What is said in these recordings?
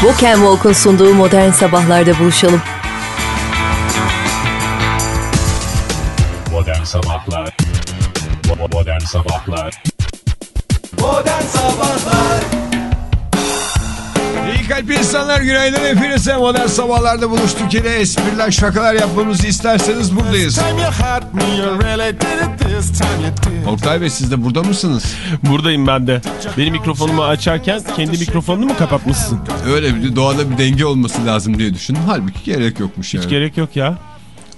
Walk and Walk'un sunduğu Modern Sabahlar'da buluşalım. Modern Sabahlar. Modern Sabahlar. Modern Sabahlar kalp insanlar günaydın hepinize modern sabahlarda buluştuk yine espriler şakalar yapmamızı isterseniz buradayız. Oktay Bey siz de burada mısınız? Buradayım ben de. Benim mikrofonumu açarken kendi mikrofonunu mu kapatmışsın? Öyle bir doğada bir denge olması lazım diye düşündüm. Halbuki gerek yokmuş yani. Hiç gerek yok ya.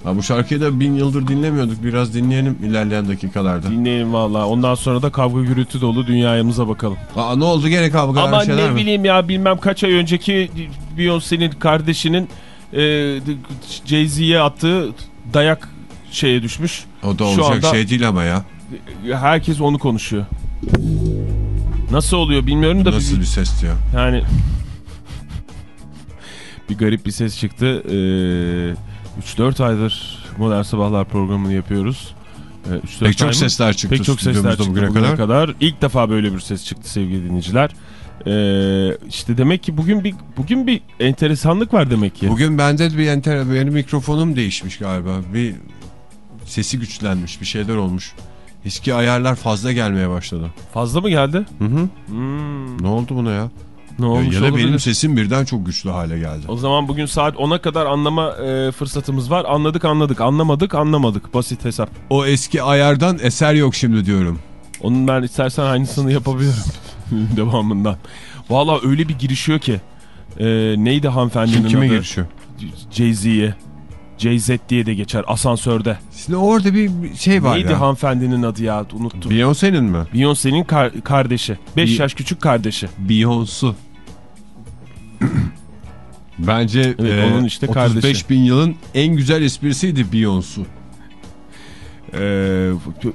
Ha, bu şarkıyı da bin yıldır dinlemiyorduk. Biraz dinleyelim ilerleyen dakikalarda. Dinleyelim valla. Ondan sonra da kavga gürültü dolu dünyamıza bakalım. Aa, ne oldu gene kavga Ama bir ne mi? bileyim ya bilmem kaç ay önceki Beyoncé'nin kardeşinin e, Jay-Z'ye attığı dayak şeye düşmüş. O da Şu olacak anda- şey değil ama ya. Herkes onu konuşuyor. Nasıl oluyor bilmiyorum da Nasıl bir ses diyor. yani bir garip bir ses çıktı. Ee, 3-4 aydır Modern Sabahlar programını yapıyoruz. Ee, 3-4 Pek çok mı? sesler çıktı Pek çok sesler çıktı bugüne bugüne, kadar. kadar. İlk defa böyle bir ses çıktı sevgili dinleyiciler. Ee, işte demek ki bugün bir bugün bir enteresanlık var demek ki. Bugün bende bir enter benim mikrofonum değişmiş galiba. Bir sesi güçlenmiş bir şeyler olmuş. Eski ayarlar fazla gelmeye başladı. Fazla mı geldi? Hı hı. Hmm, Ne oldu buna ya? Ne olmuş ya da olabilir? benim sesim birden çok güçlü hale geldi. O zaman bugün saat 10'a kadar anlama e, fırsatımız var. Anladık anladık, anlamadık anlamadık. Basit hesap. O eski ayardan eser yok şimdi diyorum. Onun ben istersen aynısını yapabilirim devamından. Valla öyle bir girişiyor ki. E, neydi hanımefendinin Kim kime adı? girişiyor? Jay-Z'ye. JZ diye de geçer asansörde. Şimdi orada bir şey var Neydi ya. hanımefendinin adı ya unuttum. Beyoncé'nin mi? Beyoncé'nin kar- kardeşi. 5 Bi- yaş küçük kardeşi. Beyoncé. Bence Evet, e, onun işte 35 kardeşi. bin yılın en güzel esprisiydi Beyoncé. Ee,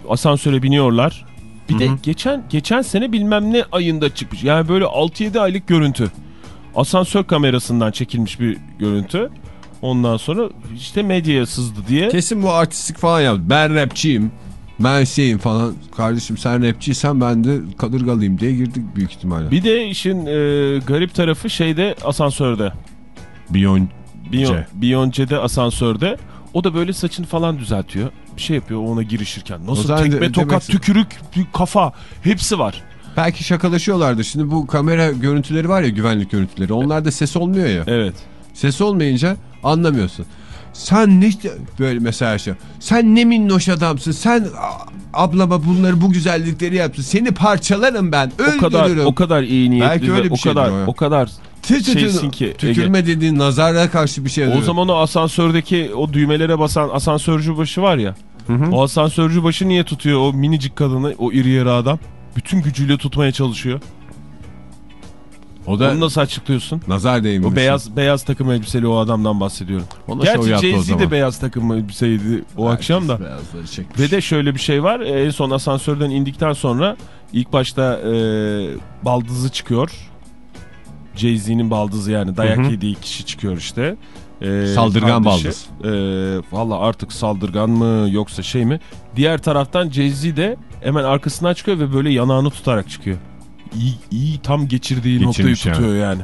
asansöre biniyorlar. Bir Hı de hı. geçen geçen sene bilmem ne ayında çıkmış. Yani böyle 6-7 aylık görüntü. Asansör kamerasından çekilmiş bir görüntü. Ondan sonra işte medyaya sızdı diye. Kesin bu artistik falan yaptı. Ben rapçiyim. Ben şeyim falan. Kardeşim sen rapçiysen ben de kadırgalıyım diye girdik büyük ihtimalle. Bir de işin e, garip tarafı şeyde asansörde. Beyoncé. Biyon, Beyoncé'de asansörde. O da böyle saçını falan düzeltiyor. Bir şey yapıyor ona girişirken. Nasıl zaman de- tekme, tokat, demek- tükürük, kafa hepsi var. Belki şakalaşıyorlardır. Şimdi bu kamera görüntüleri var ya güvenlik görüntüleri. Onlarda ses olmuyor ya. Evet. Ses olmayınca anlamıyorsun. Sen ne böyle mesela şey. Sen ne minnoş adamsın. Sen ablama bunları bu güzellikleri yaptın. Seni parçalarım ben. O kadar Öldürürüm. o kadar iyi niyetli Belki öyle bir o kadar o o kadar şeysin ki Ege. Tükürme dediğin nazara karşı bir şey. O zaman o asansördeki o düğmelere basan asansörcü başı var ya. O asansörcü başı niye tutuyor o minicik kadını o iri yarı adam? Bütün gücüyle tutmaya çalışıyor. O da Onu nasıl açıklıyorsun? nazar değmesin. O beyaz beyaz takım elbiseli o adamdan bahsediyorum. Ona şov Gerçi Jay-Z de beyaz takım elbiseydi o akşam da. Ve de şöyle bir şey var. En son asansörden indikten sonra ilk başta e, baldızı çıkıyor. Jay-Z'nin baldızı yani dayak Hı hı. yediği kişi çıkıyor işte. E, Saldırgan kardeşi. baldız. E, Valla artık saldırgan mı yoksa şey mi? Diğer taraftan Jay-Z de hemen arkasından çıkıyor ve böyle yanağını tutarak çıkıyor. İyi, iyi tam geçirdiği noktayı Geçirmiş tutuyor yani.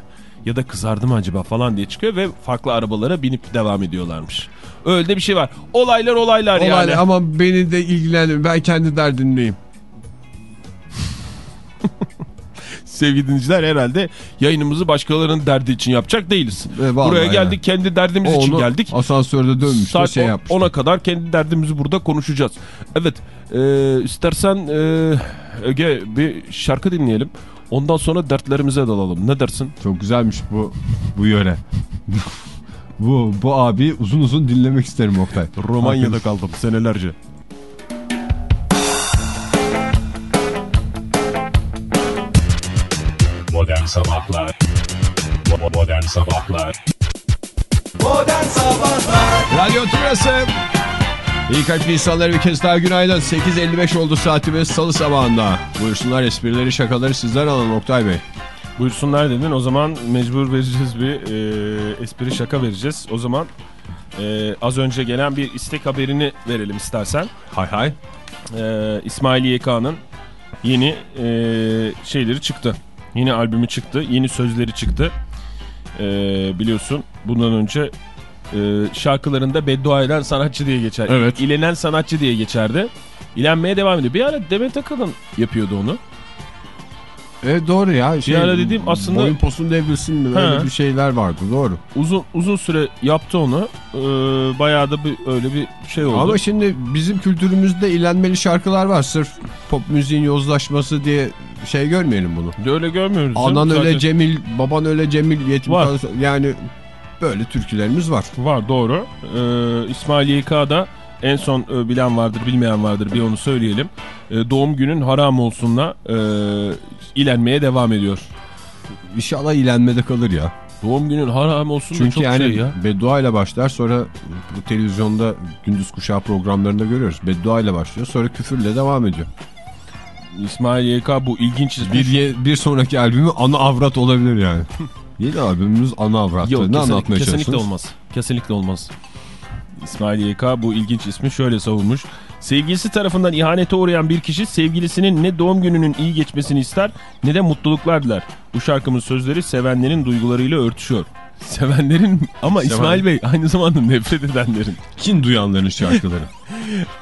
Ya da kızardı mı acaba falan diye çıkıyor ve farklı arabalara binip devam ediyorlarmış. Öyle bir şey var. Olaylar olaylar, Olay yani. ama beni de ilgilendir. Ben kendi derdimdeyim. Sevgili dinleyiciler herhalde yayınımızı başkalarının derdi için yapacak değiliz. E, Buraya ya. geldik kendi derdimiz için Onu geldik. Asansörde dönmüş Saat şey on- yapmış. 10'a kadar kendi derdimizi burada konuşacağız. Evet e, istersen e, Ege bir şarkı dinleyelim. Ondan sonra dertlerimize dalalım. Ne dersin? Çok güzelmiş bu bu yöre. bu bu abi uzun uzun dinlemek isterim Oktay. Romanya'da kaldım senelerce. Sabahlar Modern Sabahlar Modern Sabahlar Radyo Tümrüt'ü. İyi kalp insanlara bir kez daha günaydın. 8.55 oldu saatimiz salı sabahında. Buyursunlar esprileri şakaları sizden alın Oktay Bey. Buyursunlar dedin o zaman mecbur vereceğiz bir e, espri şaka vereceğiz. O zaman e, az önce gelen bir istek haberini verelim istersen. Hay hay. e, İsmail YK'nın yeni e, şeyleri çıktı. Yeni albümü çıktı. Yeni sözleri çıktı. e, biliyorsun bundan önce e, şarkılarında beddua eden sanatçı diye geçer. Evet. İlenen sanatçı diye geçerdi. İlenmeye devam ediyor. Bir ara Demet Akalın yapıyordu onu. E doğru ya. Şey, ara dediğim aslında- Boyun posun devrilsin mi? Öyle bir şeyler vardı doğru. Uzun uzun süre yaptı onu. E, bayağı da bir, öyle bir şey oldu. Ama şimdi bizim kültürümüzde ilenmeli şarkılar var. Sırf pop müziğin yozlaşması diye şey görmeyelim bunu. Öyle görmüyoruz. Anan öyle Zaten- Cemil, baban öyle Cemil, yetim Var. yani böyle türkülerimiz var. Var doğru. Ee, İsmail YK'da en son e, bilen vardır bilmeyen vardır bir onu söyleyelim. E, doğum günün haram olsunla e, ilenmeye devam ediyor. İnşallah ilenmede kalır ya. Doğum günün haram olsun Çünkü çok yani şey ya. beddua ile başlar sonra bu televizyonda gündüz kuşağı programlarında görüyoruz. Beddua ile başlıyor sonra küfürle devam ediyor. İsmail YK bu ilginç Bir, ye- bir sonraki albümü ana avrat olabilir yani. Yeni albümümüz ana avrat. Yok ne anlatmaya kesinlikle olmaz. Kesinlikle olmaz. İsmail YK bu ilginç ismi şöyle savunmuş. Sevgilisi tarafından ihanete uğrayan bir kişi sevgilisinin ne doğum gününün iyi geçmesini ister ne de mutluluklar diler. Bu şarkımın sözleri sevenlerin duygularıyla örtüşüyor. Sevenlerin ama Seven- İsmail Bey aynı zamanda nefret edenlerin. Kin duyanların şarkıları.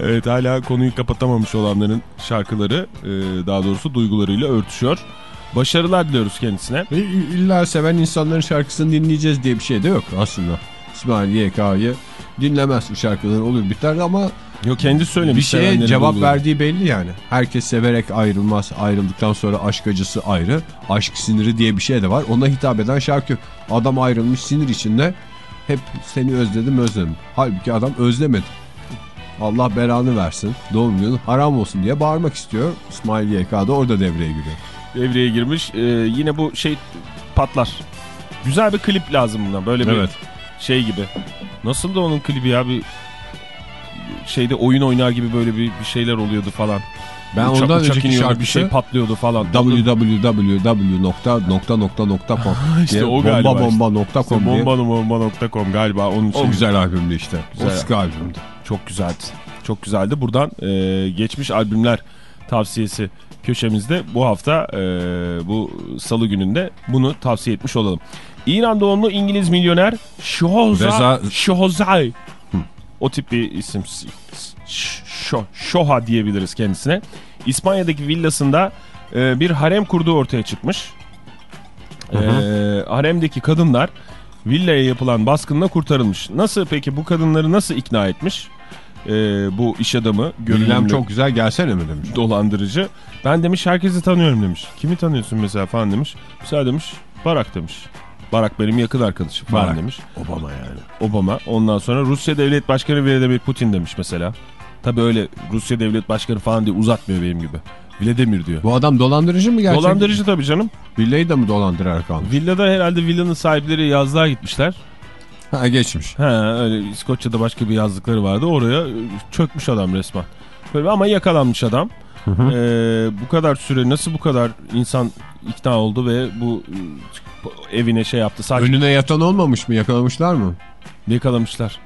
Evet hala konuyu kapatamamış olanların şarkıları e, daha doğrusu duygularıyla örtüşüyor. Başarılar diliyoruz kendisine. Ve illa seven insanların şarkısını dinleyeceğiz diye bir şey de yok aslında. İsmail YK'yı dinlemez bu şarkıları olur biter ama Yok kendi söylemiş. bir şeye cevap duyguları. verdiği belli yani. Herkes severek ayrılmaz. Ayrıldıktan sonra aşk acısı ayrı. Aşk siniri diye bir şey de var. Ona hitap eden şarkı. Adam ayrılmış sinir içinde hep seni özledim özledim. Halbuki adam özlemedi. Allah belanı versin. Doğum günün haram olsun diye bağırmak istiyor. İsmail YK da orada devreye giriyor. devreye girmiş. Ee, yine bu şey patlar. Güzel bir klip lazım buna. Böyle bir Evet. Şey gibi. Nasıl da onun klibi ya bir şeyde oyun oynar gibi böyle bir, bir şeyler oluyordu falan. Ben Uçak- ondan uçak önceki iniyordu, şarkısı bir şey patlıyordu falan. www.nokta.nokta.com İşte o galiba bomba işte. bomba nokta com diye. Bombanombomba.com galiba onun için O güzel albümdü işte. Güzel. O sıkı albümdü. çok güzeldi. Çok güzeldi. Buradan e, geçmiş albümler tavsiyesi köşemizde bu hafta e, bu salı gününde bunu tavsiye etmiş olalım. İran doğumlu İngiliz milyoner Shoza, Reza- Shozai. O tip bir isim. Şo, Şoha diyebiliriz kendisine. İspanya'daki villasında e, bir harem kurduğu ortaya çıkmış. E, haremdeki kadınlar villaya yapılan baskınla kurtarılmış. Nasıl peki bu kadınları nasıl ikna etmiş? E, bu iş adamı görünümlü çok güzel gelsene mi demiş. dolandırıcı. Ben demiş herkesi tanıyorum demiş. Kimi tanıyorsun mesela falan demiş. Mesela demiş Barak demiş. Barak benim yakın arkadaşım falan Barak. demiş. Obama yani. Obama. Ondan sonra Rusya Devlet Başkanı Vladimir Putin demiş mesela. Tabi öyle Rusya Devlet Başkanı falan diye uzatmıyor benim gibi. Vladimir diyor. Bu adam dolandırıcı mı gerçekten? Dolandırıcı tabii canım. Villayı da mı dolandırarak almış? Villada herhalde villanın sahipleri yazlığa gitmişler. Ha geçmiş. Ha öyle İskoçya'da başka bir yazlıkları vardı. Oraya çökmüş adam resmen. Böyle ama yakalanmış adam. Ee, bu kadar süre nasıl bu kadar insan ikna oldu ve bu evine şey yaptı. Sadece Önüne yatan olmamış mı? Yakalamışlar mı? yakalamışlar.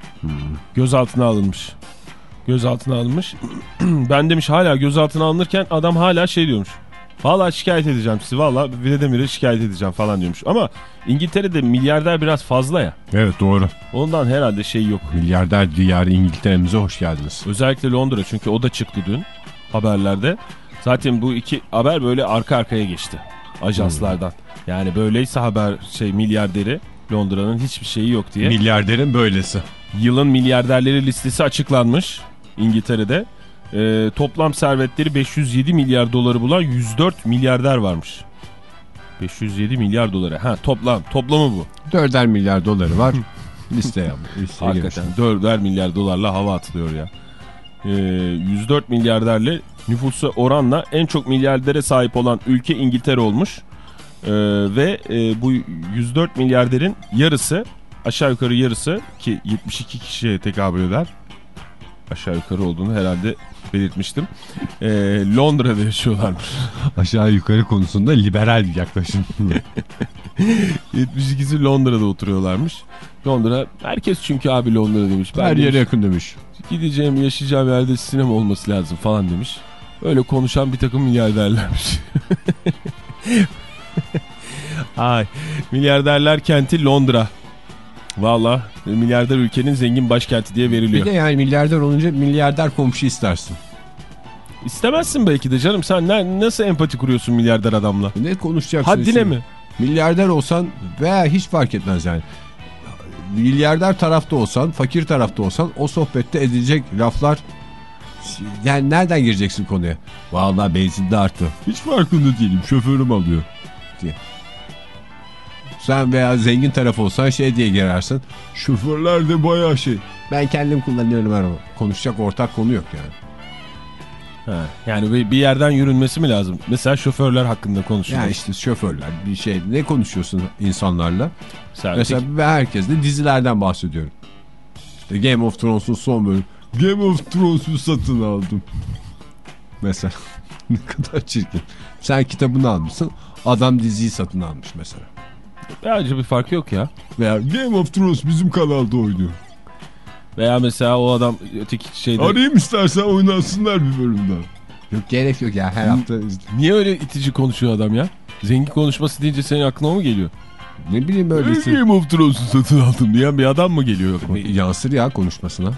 Gözaltına alınmış. Gözaltına alınmış. ben demiş hala gözaltına alınırken adam hala şey diyormuş. Valla şikayet edeceğim sizi valla Vladimir'e şikayet edeceğim falan diyormuş. Ama İngiltere'de milyarder biraz fazla ya. Evet doğru. Ondan herhalde şey yok. Milyarder diyarı İngiltere'mize hoş geldiniz. Özellikle Londra çünkü o da çıktı dün haberlerde. Zaten bu iki haber böyle arka arkaya geçti ajanslardan. Yani böyleyse haber şey milyarderi Londra'nın hiçbir şeyi yok diye. Milyarderin böylesi. Yılın milyarderleri listesi açıklanmış İngiltere'de. Ee, toplam servetleri 507 milyar doları bulan 104 milyarder varmış. 507 milyar doları. Ha toplam. Toplamı bu. Dörder milyar doları var. Liste yap. Listeye Hakikaten 4'er milyar dolarla hava atılıyor ya. Ee, 104 milyarderle nüfusu oranla en çok milyardere sahip olan ülke İngiltere olmuş. Ee, ve e, bu 104 milyarderin yarısı aşağı yukarı yarısı ki 72 kişiye tekabül eder. Aşağı yukarı olduğunu herhalde belirtmiştim. Ee, Londra'da yaşıyorlarmış. Aşağı yukarı konusunda liberal bir yaklaşım. 72'si Londra'da oturuyorlarmış. Londra herkes çünkü abi Londra demiş. Ben Her demiş, yere yakın demiş. gideceğim yaşayacağım yerde sinema olması lazım falan demiş. Öyle konuşan bir takım milyarderlermiş. Ay, milyarderler kenti Londra. Valla milyarder ülkenin zengin başkenti diye Bir veriliyor. de yani milyarder olunca milyarder komşu istersin. İstemezsin belki de canım. Sen ne, nasıl empati kuruyorsun milyarder adamla? Ne konuşacaksın? Haddine şimdi? mi? Milyarder olsan veya hiç fark etmez yani. Milyarder tarafta olsan, fakir tarafta olsan o sohbette edilecek laflar yani nereden gireceksin konuya? Vallahi benzin de arttı. Hiç farkında değilim. Şoförüm alıyor. Sen veya zengin taraf olsan şey diye girersin. Şoförler de bayağı şey. Ben kendim kullanıyorum araba. Konuşacak ortak konu yok yani. Ha, yani bir, bir yerden yürünmesi mi lazım? Mesela şoförler hakkında konuşuyor. Yani işte şoförler bir şey. Ne konuşuyorsun insanlarla? Mesela, Mesela ben herkesle dizilerden bahsediyorum. İşte Game of Thrones'un son bölümü. Game of Thrones'u satın aldım. Mesela. ne kadar çirkin. Sen kitabını almışsın. Adam diziyi satın almış mesela. Bence bir fark yok ya. Veya Game of Thrones bizim kanalda oynuyor. Veya mesela o adam öteki şeyde... Arayayım istersen oynansınlar bir bölümden. Yok gerek yok ya her hafta. Niye öyle itici konuşuyor adam ya? Zengin konuşması deyince senin aklına mu geliyor? Ne bileyim öylesi. Game of Thrones'u satın aldım diyen bir adam mı geliyor? Yansır ya konuşmasına.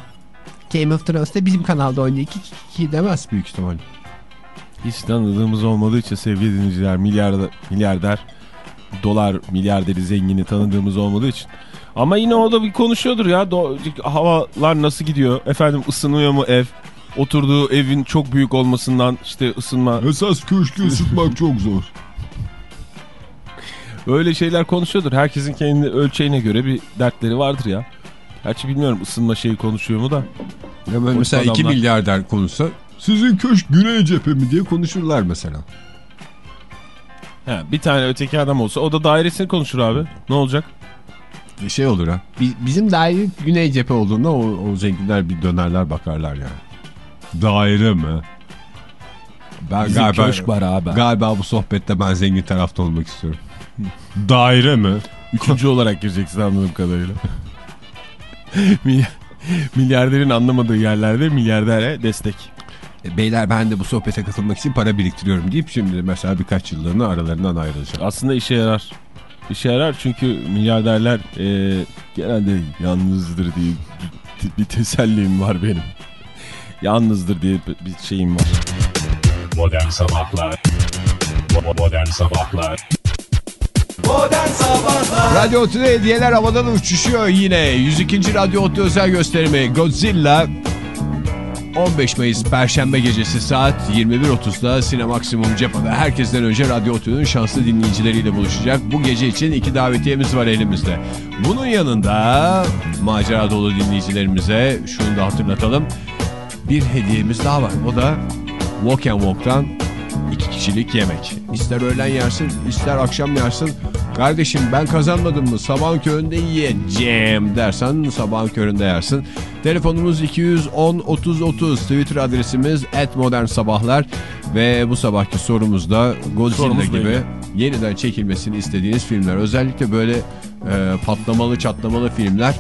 Game of Thrones'ta bizim kanalda oynuyor. Ki, ki demez büyük ihtimal. Hiç tanıdığımız olmadığı için sevgili dinleyiciler milyarder, milyarder dolar milyarderi zengini tanıdığımız olmadığı için. Ama yine o da bir konuşuyordur ya. Do- havalar nasıl gidiyor? Efendim ısınıyor mu ev? Oturduğu evin çok büyük olmasından işte ısınma. Esas köşkü ısıtmak çok zor. Öyle şeyler konuşuyordur. Herkesin kendi ölçeğine göre bir dertleri vardır ya. Gerçi bilmiyorum ısınma şeyi konuşuyor mu da. Ya böyle mesela 2 adamlar. milyarder konuşsa sizin köşk güney cephe mi diye konuşurlar mesela. He, bir tane öteki adam olsa o da dairesini konuşur abi. Ne olacak? Bir şey olur ha. Bi- Bizim daire güney cephe olduğunda o, o zenginler bir dönerler bakarlar yani. Daire mi? Ben Bizim galiba, köşk var abi. Galiba bu sohbette ben zengin tarafta olmak istiyorum. Daire mi? Üçüncü olarak gireceksin anladığım kadarıyla. Milyar- Milyarderin anlamadığı yerlerde milyardere destek. E, Beyler ben de bu sohbete katılmak için para biriktiriyorum deyip şimdi mesela birkaç yıllığına aralarından ayrılacağım. Aslında işe yarar. İşe yarar çünkü milyarderler e, genelde yalnızdır diye bir, tesellim var benim. Yalnızdır diye bir şeyim var. Modern Sabahlar Modern Sabahlar Radyo Otü'de hediyeler havadan uçuşuyor yine. 102. Radyo Otü özel gösterimi Godzilla 15 Mayıs Perşembe gecesi saat 21.30'da Sinemaksimum Cepha'da herkesten önce Radyo Otü'nün şanslı dinleyicileriyle buluşacak. Bu gece için iki davetiyemiz var elimizde. Bunun yanında macera dolu dinleyicilerimize şunu da hatırlatalım. Bir hediyemiz daha var. O da Walk and Walk'tan iki kişilik yemek. İster öğlen yersin, ister akşam yersin. Kardeşim ben kazanmadım mı? Sabahın köründe yiyeceğim dersen sabahın köründe yersin. Telefonumuz 210 30 30. Twitter adresimiz @modernsabahlar ve bu sabahki sorumuzda Godzilla Sorumuz gibi belli. yeniden çekilmesini istediğiniz filmler. Özellikle böyle e, patlamalı çatlamalı filmler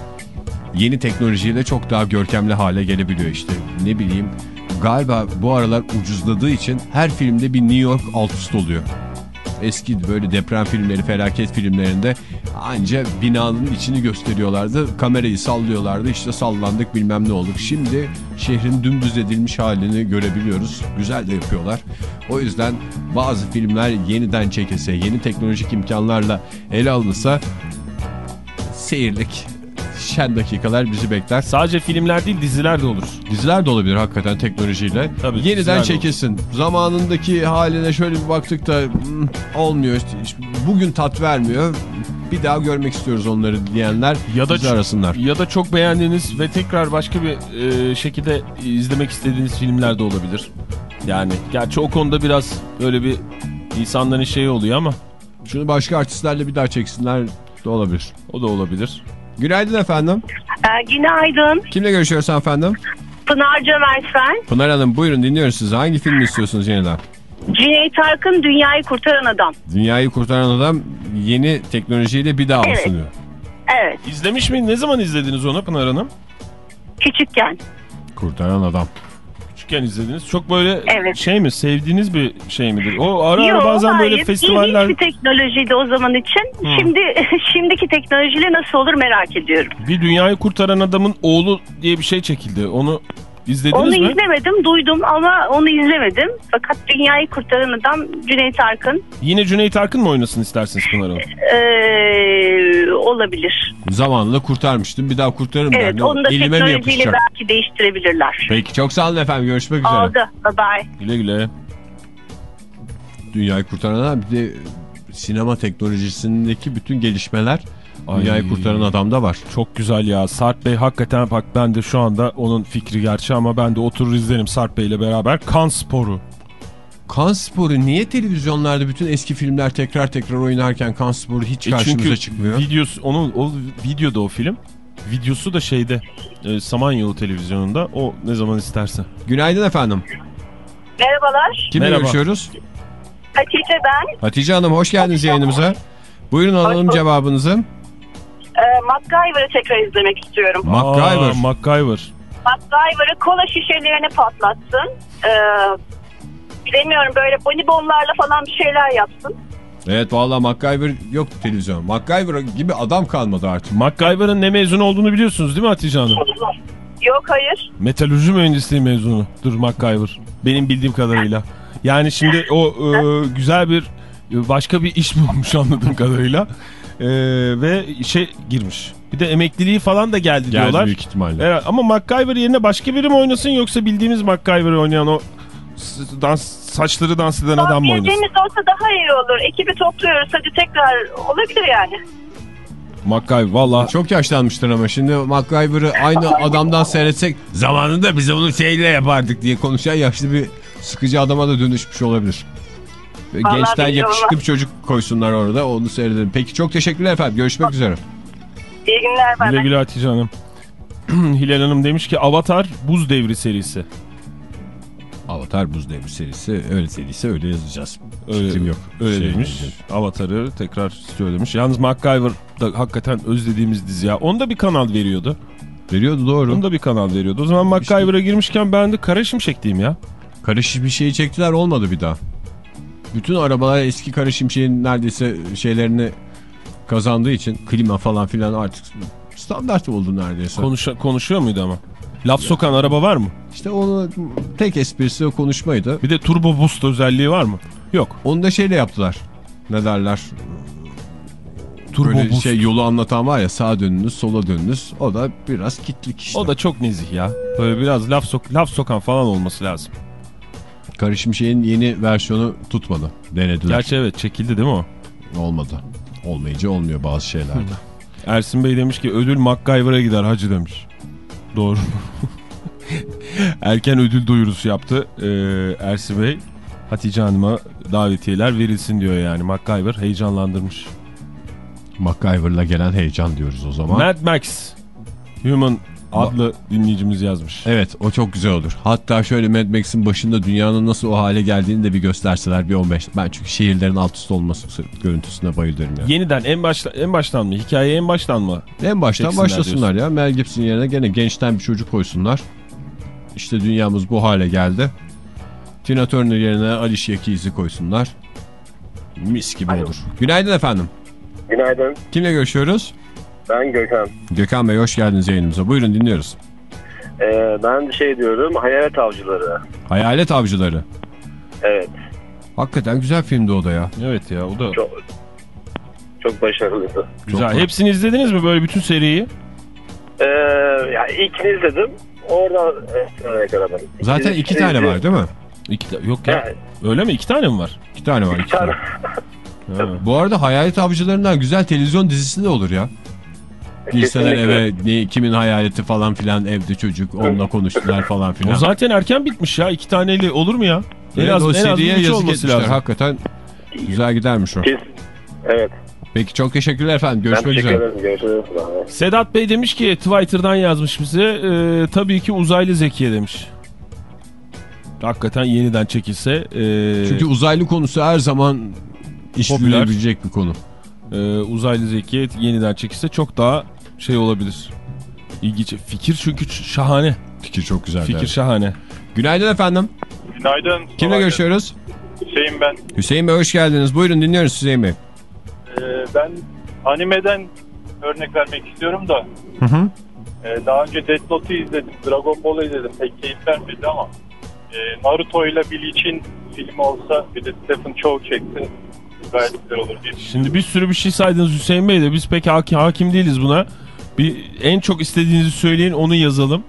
yeni teknolojiyle çok daha görkemli hale gelebiliyor işte. Ne bileyim galiba bu aralar ucuzladığı için her filmde bir New York alt üst oluyor. Eski böyle deprem filmleri, felaket filmlerinde anca binanın içini gösteriyorlardı. Kamerayı sallıyorlardı işte sallandık bilmem ne olduk. Şimdi şehrin dümdüz edilmiş halini görebiliyoruz. Güzel de yapıyorlar. O yüzden bazı filmler yeniden çekilse, yeni teknolojik imkanlarla ele alınsa seyirlik şen dakikalar bizi bekler. Sadece filmler değil diziler de olur. Diziler de olabilir hakikaten teknolojiyle. Tabii, Yeniden de çekilsin. Zamanındaki haline şöyle bir baktık da "Hmm, olmuyor. Bugün tat vermiyor. Bir daha görmek istiyoruz onları diyenler Ya da bizi arasınlar. Ya da çok beğendiğiniz ve tekrar başka bir e, şekilde izlemek istediğiniz filmler de olabilir. Yani gerçi o konuda biraz öyle bir insanların şeyi oluyor ama Şunu başka artistlerle bir daha çeksinler de olabilir. o da olabilir. Günaydın efendim. Ee, günaydın. Kimle görüşüyoruz efendim? Pınar Cömert ben. Pınar Hanım buyurun dinliyoruz sizi. Hangi filmi istiyorsunuz yeniden? Cüneyt Arkın Dünyayı Kurtaran Adam. Dünyayı kurtaran adam yeni teknolojiyle bir daha Evet. olsun diyor. Evet. İzlemiş mi? Ne zaman izlediniz onu Pınar Hanım? Küçükken. Kurtaran adam. Küçükken izlediniz. Çok böyle Evet. şey mi sevdiğiniz bir şey midir? O ara ara Yok, bazen böyle hayır. festivaller İlginç bir teknolojiydi o zaman için. Şimdi şimdiki teknolojiyle nasıl olur merak ediyorum. bir dünyayı kurtaran adamın oğlu diye bir şey çekildi. Onu izlediniz onu mi? izlemedim, duydum ama onu izlemedim. Fakat dünyayı kurtaran adam Cüneyt Arkın Yine Cüneyt Arkın mı oynasın isterseniz Pınar Hanım? ee, olabilir. Zamanla kurtarmıştım bir daha kurtarırım Evet, der. onu da Elime teknolojiyle belki değiştirebilirler. Peki çok sağ olun efendim görüşmek üzere. Oldu. Bye bye. Güle güle. Dünyayı kurtaran adam bir de sinema teknolojisindeki bütün gelişmeler Ay. dünyayı kurtaran adamda var. Çok güzel ya. Sarp Bey hakikaten bak ben de şu anda onun fikri gerçi ama ben de oturur izlerim Sarp Bey ile beraber. Kan sporu. Kan sporu niye televizyonlarda bütün eski filmler tekrar tekrar oynarken kan sporu hiç E karşımıza çünkü çıkmıyor? videosu, onun, o videoda o film. Videosu da şeyde e, Samanyolu televizyonunda o ne zaman isterse. Günaydın efendim. Merhabalar. Kimle Merhaba. görüşüyoruz? Hatice ben. Hatice Hanım hoş geldiniz yayınımıza. Buyurun alalım cevabınızı. Ee, MacGyver'ı tekrar izlemek istiyorum. MacGyver. Aa, MacGyver. MacGyver'ı kola şişelerini patlatsın. Ee, bilemiyorum böyle bonibonlarla falan bir şeyler yapsın. Evet vallahi MacGyver yok televizyon. MacGyver gibi adam kalmadı artık. MacGyver'ın ne mezunu olduğunu biliyorsunuz değil mi Hatice Hanım? Yok hayır. Metalürji mühendisliği mezunu. Dur MacGyver. Benim bildiğim kadarıyla. Yani şimdi o e, güzel bir e, başka bir iş bulmuş anladığım kadarıyla. E, ve işe girmiş. Bir de emekliliği falan da geldi, Geldi diyorlar. büyük ihtimalle. Evet, ama MacGyver yerine başka biri mi oynasın yoksa bildiğimiz MacGyver'ı oynayan o dans, saçları dans eden adam mı oynasın? Bildiğimiz olsa daha iyi olur. Ekibi topluyoruz hadi tekrar olabilir yani. MacGyver valla Çok yaşlanmıştır ama şimdi MacGyver'ı aynı adamdan seyretsek zamanında biz onu şeyle yapardık diye konuşan yaşlı bir sıkıcı adama da dönüşmüş olabilir. Vallahi Gençten yakışıklı bir çocuk koysunlar orada onu seyredelim. Peki çok teşekkürler efendim görüşmek üzere. İyi günler ben. güle güle Hatice Hanım. Hilal Hanım demiş ki Avatar Buz Devri serisi. Avatar Buz Devri serisi öyle serisi öyle yazacağız. Öyle, Fikrim yok. Öyle Şey demiş. diyeceğim. Avatar'ı tekrar söylemiş. Yalnız MacGyver da hakikaten özlediğimiz dizi ya. Onda bir kanal veriyordu. Veriyordu doğru. Onda bir kanal veriyordu. O zaman MacGyver'a girmişken ben de Kara Şimşek diyeyim ya. Karışık bir şeyi çektiler olmadı bir daha. Bütün arabalar eski kara şimşeğin neredeyse şeylerini kazandığı için klima falan filan artık standart oldu neredeyse. Konuşa, konuşuyor muydu ama? Laf sokan araba var mı? işte onu tek esprisi o konuşmaydı. Bir de turbo boost özelliği var mı? Yok. Onu da şeyle yaptılar. Ne derler? Turbo Böyle boost. şey yolu anlatan var ya sağa dönünüz sola dönünüz. O da biraz kitlik işte. O da çok nezih ya. Böyle biraz laf, sok laf sokan falan olması lazım. Karışım şeyin yeni versiyonu tutmadı. Denediler. Gerçi evet çekildi değil mi o? Olmadı. Olmayınca olmuyor bazı şeylerde. Ersin Bey demiş ki ödül MacGyver'a gider hacı demiş. Doğru. Erken ödül duyurusu yaptı ee, Ersin Bey. Hatice Hanım'a davetiyeler verilsin diyor yani. MacGyver heyecanlandırmış. MacGyver'la gelen heyecan diyoruz o zaman. Mad Max Human adlı dinleyicimiz yazmış. Evet o çok güzel olur. Hatta şöyle Mad Max'in başında dünyanın nasıl o hale geldiğini de bir gösterseler bir 15. Ben çünkü şehirlerin alt üst olması görüntüsüne bayılıyorum ya. Yeniden en başta en baştan mı? Hikaye en baştan mı? En baştan başlasınlar ya. Mel Gibson yerine gene gençten bir çocuk koysunlar. İşte dünyamız bu hale geldi. Tina Turner yerine Alicia Keys'i koysunlar. Mis gibi olur. Günaydın efendim. Günaydın. Kimle görüşüyoruz? Ben Gökhan. Gökhan Bey hoş geldiniz yayınımıza. Buyurun dinliyoruz. Ee, ben şey diyorum hayalet avcıları. Hayalet Avcıları. Evet. Hakikaten güzel filmdi o da ya. Evet ya o da Çok çok başarılıydı. güzel. Çok- Hepsini izlediniz mi böyle bütün seriyi? Ee, ya ilkini izledim. Orada e, kadar. Zaten iki tane var değil mi? İki yok ya. Yani, Öyle mi? İki tane mi var? İki tane var. iki tane. tane. Bu arada Hayalet Avcılarından güzel televizyon dizisi de olur ya. Kesinlikle. eve ne, kimin hayaleti falan filan evde çocuk onunla konuştular falan O filan. zaten erken bitmiş ya. İki taneyle olur mu ya? En Evet, az, o en az seriye üç yazık olması etmişler. lazım. Hakikaten güzel gidermiş o. Evet. Peki çok teşekkürler efendim. Görüşmek teşekkür üzere. ederim. Görüşürüz. Bye. Sedat Bey demiş ki Twitter'dan yazmış bize e, tabii ki uzaylı zekiye demiş. Hakikaten yeniden çekilse e, Çünkü uzaylı konusu her zaman işlenebilecek bir konu. e, uzaylı zekiye yeniden çekilse çok daha şey olabilir. İlginç. Fikir çünkü şahane. Fikir çok güzel. Fikir evet. şahane. Günaydın efendim. Günaydın. Kimle görüşüyoruz? Hüseyin ben. Hüseyin Bey hoş geldiniz. Buyurun dinliyoruz Hüseyin Bey. Ee, ben animeden örnek vermek istiyorum da. Hı hı. Ee, daha önce Death Note'u izledim. Dragon Ball'u izledim. Pek keyif vermedi ama. E, Naruto ile Bleach'in filmi olsa bir de Stephen Chow çekti. Gayet güzel olur diye Şimdi bir sürü bir şey saydınız Hüseyin Bey de biz pek hakim, hakim değiliz buna. Bir en çok istediğinizi söyleyin onu yazalım.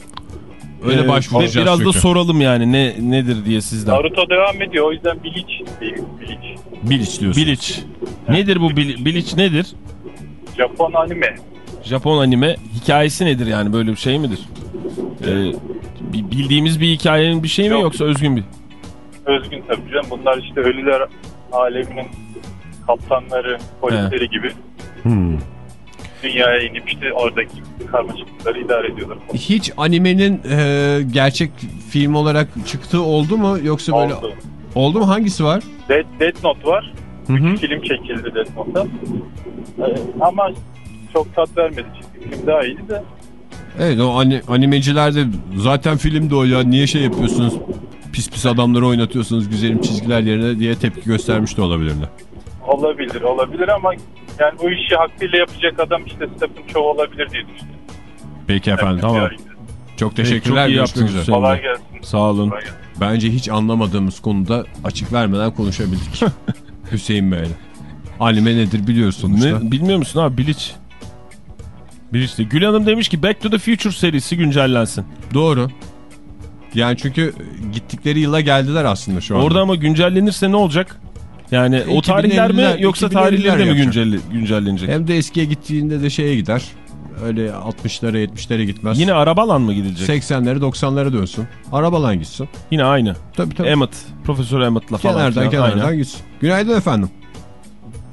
Öyle Ee, başvuracağız Biraz çünkü. da soralım yani ne nedir diye sizden. Naruto devam ediyor. O yüzden Bleach değil. Bleach. Bilic diyorsun. Bilic. Nedir bu Bil- Bilic nedir? Japon anime. Japon anime hikayesi nedir yani böyle bir şey midir? Ee, bi- bildiğimiz bir hikayenin bir şey mi Yok. yoksa özgün bir? Özgün tabii canım. Bunlar işte ölüler aleminin kaptanları, polisleri gibi. Hmm. Dünyaya inip işte oradaki karmaşıklıkları idare ediyorlar. Hiç animenin e, gerçek film olarak çıktığı oldu mu yoksa böyle Oldu. oldu mu hangisi var? Death, Death Note var. Hı hı. Film çekildi Death Note'da. Ee, ama çok tat vermedi. Çünkü film daha iyiydi de. Evet o ani- animeciler de zaten filmdi o ya niye şey yapıyorsunuz pis pis adamları oynatıyorsunuz güzelim çizgiler yerine diye tepki göstermiş de olabilirler. Olabilir, olabilir ama yani bu işi hakkıyla yapacak adam işte Stephen Chow olabilir diye düşünüyorum. Peki efendim Evet, tamam. Çok teşekkürler. çok iyi görüşmek yaptınız Kolay gelsin. Sağ olun. Kolay gelsin. Bence hiç anlamadığımız konuda açık vermeden konuşabildik. Hüseyin Bey'le. Anime nedir biliyorsunuz sonuçta. Ne, bilmiyor musun abi Bilic? Bilic de. Gül Hanım demiş ki Back to the Future serisi güncellensin. Doğru. Yani çünkü gittikleri yıla geldiler aslında şu anda. Orada ama güncellenirse ne olacak? Yani o tarihler mi 2050'ler yoksa 2050'ler tarihleri de mi güncelle, güncellenecek? Hem de eskiye gittiğinde de şeye gider. Öyle 60'lara 70'lere gitmez. Yine arabalan mı gidilecek? 80'lere 90'lara dönsün. Arabalan gitsin. Yine aynı. Tabii tabii. Emmett. Profesör Emmett'la falan. kenardan kenardan aynen. gitsin. Günaydın efendim.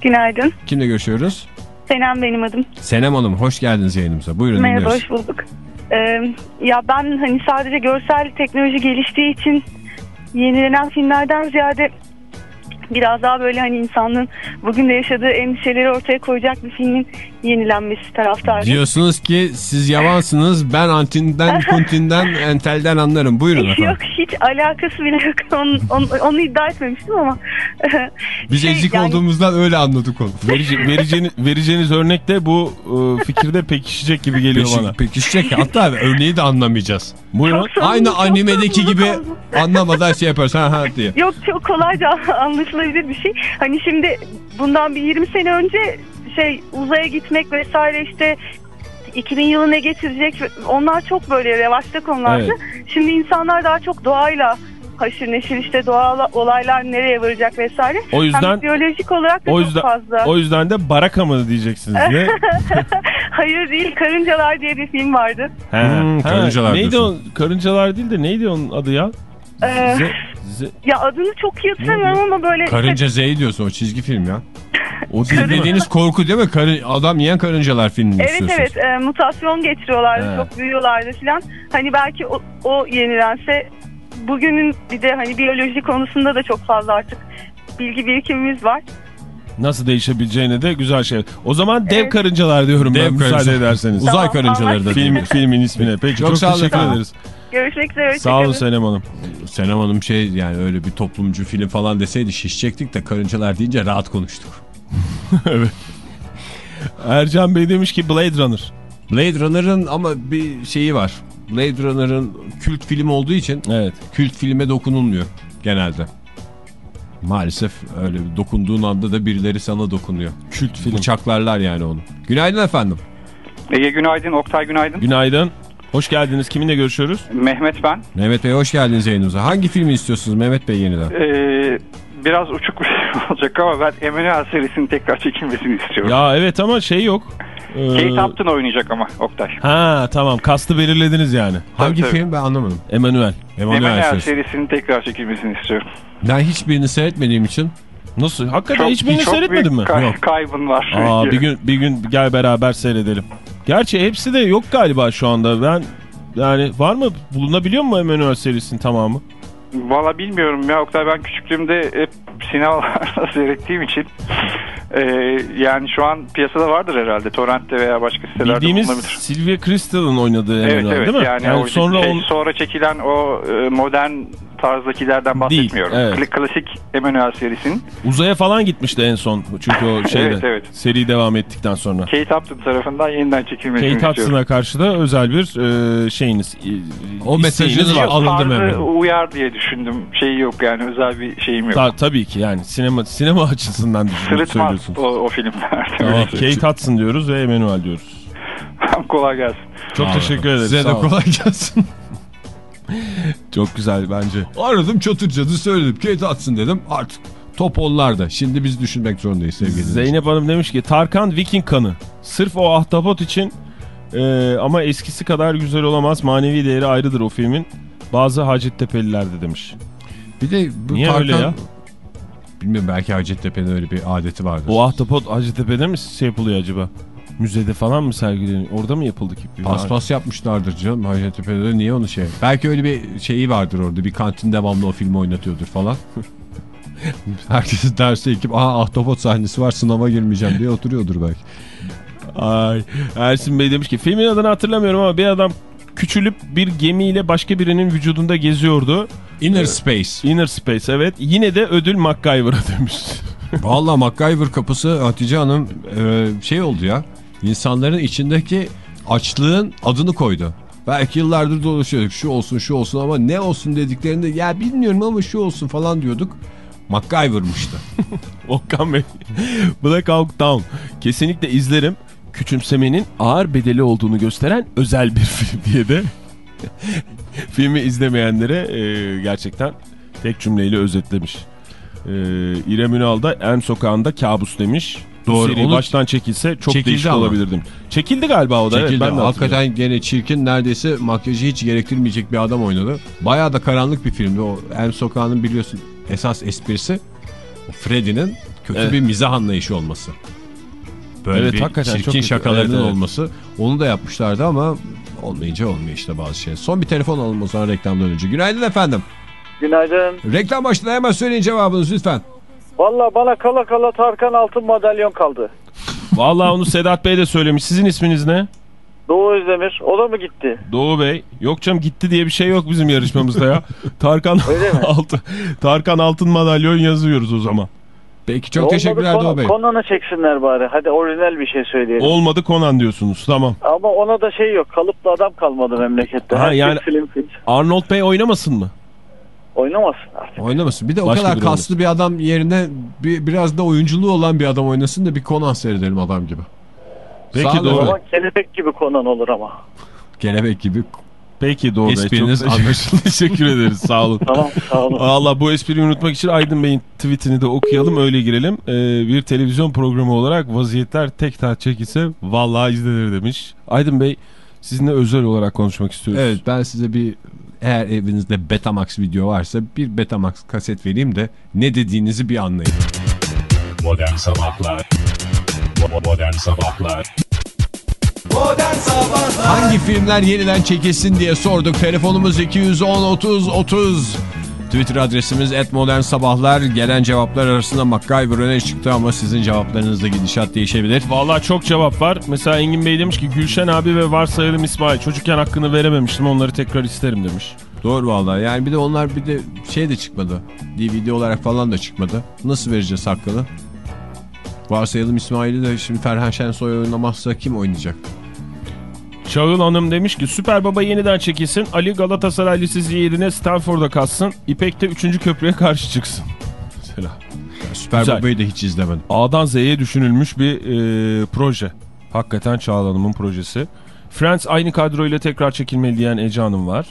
Günaydın. Kimle görüşüyoruz? Senem benim adım. Senem Hanım hoş geldiniz yayınımıza. Buyurun Merhaba, dinliyoruz. hoş bulduk. Ee, ya ben hani sadece görsel teknoloji geliştiği için yenilenen filmlerden ziyade biraz daha böyle hani insanlığın bugün de yaşadığı endişeleri ortaya koyacak bir filmin yenilenmesi taraftarıyım. Diyorsunuz ki siz yavansınız ben antinden kuntinden entelden anlarım. Buyurun efendim. Yok hiç alakası bile yok. Onu, onu, onu iddia etmemiştim ama. Biz Şey, ezik yani- olduğumuzdan öyle anladık onu. Verici, vereceğiniz, vereceğiniz örnek de bu e, fikirde pekişecek gibi geliyor bana. Peki, pekişecek. Hatta örneği de anlamayacağız. Buyurun. Çok Aynı çok animedeki gibi oldu. anlamadan şey yaparız. Ha ha diye. Yok çok kolayca anlaşılabilir bir şey. Hani şimdi bundan bir 20 sene önce şey uzaya gitmek vesaire işte 2000 yılı ne getirecek onlar çok böyle revaçta konulardı. Şimdi insanlar daha çok doğayla haşır neşir işte doğal olaylar nereye varacak vesaire. O yüzden Hem biyolojik olarak da o çok yüzden fazla. o yüzden de baraka mı diyeceksiniz ne? Hayır değil Karıncalar diye bir film vardı. He, Hmm, he. karıncalar Neydi diyorsun. o? Karıncalar değil de neydi onun adı ya? Ee, Ze- ze- ya adını çok iyi hatırlamıyorum ama böyle Karınca Z'yi diyorsun o çizgi film ya. o Siz dediğiniz korku değil mi? Karı, adam yiyen karıncalar filmini Evet istiyorsunuz. evet e, mutasyon geçiriyorlardı He. çok büyüyorlardı filan. Hani belki o, o yenilense bugünün bir de hani biyoloji konusunda da çok fazla artık bilgi birikimimiz var. Nasıl değişebileceğine de güzel şey. O zaman dev Evet. karıncalar diyorum Dev ben müsaade karıncalar. ederseniz. Uzay Tamam, karıncaları da Film, filmin ismine. Peki Çok çok, sağ teşekkür efendim. ederiz. Görüşmek üzere. Sağ olun. Senem Hanım. Senem Hanım şey yani öyle bir toplumcu film falan deseydi şişecektik de karıncalar deyince rahat konuştuk. Ercan Bey demiş ki Blade Runner. Blade Runner'ın ama bir şeyi var. Blade Runner'ın kült film olduğu için Evet. kült filme dokunulmuyor genelde. Maalesef öyle dokunduğun anda da birileri sana dokunuyor. Kült film. Bıçaklarlar yani onu. Günaydın efendim. Ege günaydın, Oktay günaydın. Günaydın. Hoş geldiniz. Kiminle görüşüyoruz? Mehmet ben. Mehmet Bey hoş geldiniz yayınımıza. Hangi filmi istiyorsunuz Mehmet Bey yeniden? Ee, biraz uçuk bir şey olacak ama ben Emanuel serisinin tekrar çekilmesini istiyorum. Ya evet ama şey yok. Ee, Kate Upton oynayacak ama Oktay. Ha tamam kastı belirlediniz yani. Hangi tabii. film ben anlamadım. Emanuel. Emanuel Emanuel serisi. serisinin tekrar çekilmesini istiyorum. Ben hiçbirini seyretmediğim için Nasıl? Hakikaten hiçbirini çok seyretmedin mi? kay- Yok. kaybın var. Aa bir gün bir gün gel beraber seyredelim. Gerçi hepsi de yok galiba şu anda. Ben yani var mı bulunabiliyor mu Emanuel serisinin tamamı? Valla bilmiyorum ya Oktay ben küçüklüğümde hep sinemalarda seyrettiğim için Ee, yani şu an piyasada vardır herhalde. Torrent'te veya başka sitelerde Bildiğimiz bulunabilir. Sylvia Kristal'ın oynadığı Evet evet değil mi? yani, o sonra şey, on- sonra çekilen o e, modern tarzdakilerden bahsetmiyorum. evet. Kla- Klasik Emmanuel serisinin uzaya falan gitmişti en son. Çünkü o şeyde Evet, evet. seri devam ettikten sonra. Kate Upton tarafından yeniden çekilmesini Kate istiyorum. Hudson'a karşı da özel bir e, şeyiniz. e, O mesajınız var. alındı mı Tarzı uyar diye düşündüm. Şeyi yok yani özel bir şeyim yok. Ta- tabii ki yani sinema sinema açısından Sırıtmaz o, o filmler. Tamam, Kate Hudson diyoruz ve Emmanuel diyoruz. Kolay gelsin. Çok teşekkür ederiz. Size de kolay gelsin. Çok güzel bence. Aradım çatırcadı söyledim. Kate atsın dedim. Artık top onlarda. Şimdi biz düşünmek zorundayız sevgili. Zeynep Hanım demiş ki Tarkan Viking kanı. Sırf o ahtapot için e, ama eskisi kadar güzel olamaz. Manevi değeri ayrıdır o filmin. Bazı Hacettepe'lilerde demiş. Bir de bu Niye Tarkan... öyle ya? Bilmiyorum belki Hacettepe'nin öyle bir adeti vardır. O ahtapot Hacettepe'de mi şey yapılıyor acaba? Müzede falan mı sergileniyor? Orada mı yapıldı ki? Bir- Paspas yapmışlardır canım Hacettepe'de niye onu şey? Belki öyle bir şeyi vardır orada bir kantin devamlı o filmi oynatıyordur falan. Herkes derse ekip aha ahtapot sahnesi var sınava girmeyeceğim diye oturuyordur belki. Ay Ersin Bey demiş ki filmin adını hatırlamıyorum ama bir adam küçülüp bir gemiyle başka birinin vücudunda geziyordu. Inner Space. Inner Space evet. Yine de ödül MacGyver'a demiş. Valla MacGyver kapısı Hatice Hanım e, şey oldu ya. İnsanların içindeki açlığın adını koydu. Belki yıllardır dolaşıyorduk şu olsun şu olsun ama ne olsun dediklerinde ya bilmiyorum ama şu olsun falan diyorduk. MacGyver'mıştı. Okan Bey. Black Hawk Down. Kesinlikle izlerim. Küçümsemenin ağır bedeli olduğunu gösteren özel bir film diye de filmi izlemeyenlere e, gerçekten tek cümleyle özetlemiş. E, İrem Ünal da En Sokağı'nda kabus demiş. Doğru, seri onu baştan çekilse çok değişik ama. olabilirdim. Çekildi galiba o da. Çekildi. Evet, ben de. Hakikaten gene çirkin neredeyse makyajı hiç gerektirmeyecek bir adam oynadı. Bayağı da karanlık bir filmdi. O En Sokağı'nın biliyorsun esas esprisi Freddy'nin kötü Evet. bir mizah anlayışı olması. Böyle Evet, bir çirkin şakalarının Evet, evet. olması. Onu da yapmışlardı ama olmayınca olmuyor işte bazı şey. Son bir telefon alalım o zaman reklamdan önce. Günaydın efendim. Günaydın. Reklam başladı hemen söyleyin cevabınızı lütfen. Valla bana kala kala Tarkan altın madalyon kaldı. Vallahi onu Sedat Bey de söylemiş. Sizin isminiz ne? Doğu Özdemir. O da mı gitti? Doğu Bey. Yok canım gitti diye bir şey yok bizim yarışmamızda ya. Tarkan Öyle mi? altın Tarkan altın madalyon yazıyoruz o zaman. Peki çok Olmadı, teşekkürler Kon- Doğu Bey. Conan'ı çeksinler bari. Hadi orijinal bir şey söyleyelim. Olmadı Conan diyorsunuz. Tamam. Ama ona da şey yok. Kalıplı adam kalmadı memlekette. Ha, Herkes yani- film film. Arnold Bey oynamasın mı? Oynamasın artık. Oynamasın. Bir de o Başka kadar biri kaslı bir adam yerine bir, biraz da oyunculuğu olan bir adam oynasın da bir Conan seyredelim adam gibi. Peki Sağ efendim. Ama kelebek gibi Conan olur ama. Kelebek gibi. Peki Doğu Bey. Espriniz Çok teşekkür, teşekkür ederiz. Sağ olun. Tamam sağ olun. Allah bu espriyi unutmak için Aydın Bey'in tweetini de okuyalım öyle girelim. Ee, bir televizyon programı olarak vaziyetler tek tar çekilse vallahi izlenir demiş. Aydın Bey sizinle özel olarak konuşmak istiyoruz. Evet ben size bir eğer evinizde Betamax video varsa bir Betamax kaset vereyim de ne dediğinizi bir anlayın. Modern Sabahlar Modern Sabahlar Hangi filmler yeniden çekilsin diye sorduk. Telefonumuz 210 30 30. Twitter adresimiz @modernsabahlar. Gelen cevaplar arasında MacGyver öne çıktı ama sizin cevaplarınızda gidişat değişebilir. Vallahi çok cevap var. Mesela Engin Bey demiş ki Gülşen abi ve varsayalım İsmail. Çocukken hakkını verememiştim onları tekrar isterim demiş. Doğru vallahi. Yani bir de onlar bir de şey de çıkmadı. DVD olarak falan da çıkmadı. Nasıl vereceğiz hakkını? Varsayalım İsmail'i de şimdi Ferhan Şensoy oynamazsa kim oynayacak? Çağıl Hanım demiş ki Süper Baba yeniden çekilsin. Ali Galatasaray Lisesi yerine Stanford'a kalsın. İpek de 3. köprüye karşı çıksın. Mesela. Süper Güzel. Baba'yı da hiç izlemedim. A'dan Z'ye düşünülmüş bir e, proje. Hakikaten Çağıl Hanım'ın projesi. Friends aynı kadroyla tekrar çekilmeli diyen Ece Hanım var.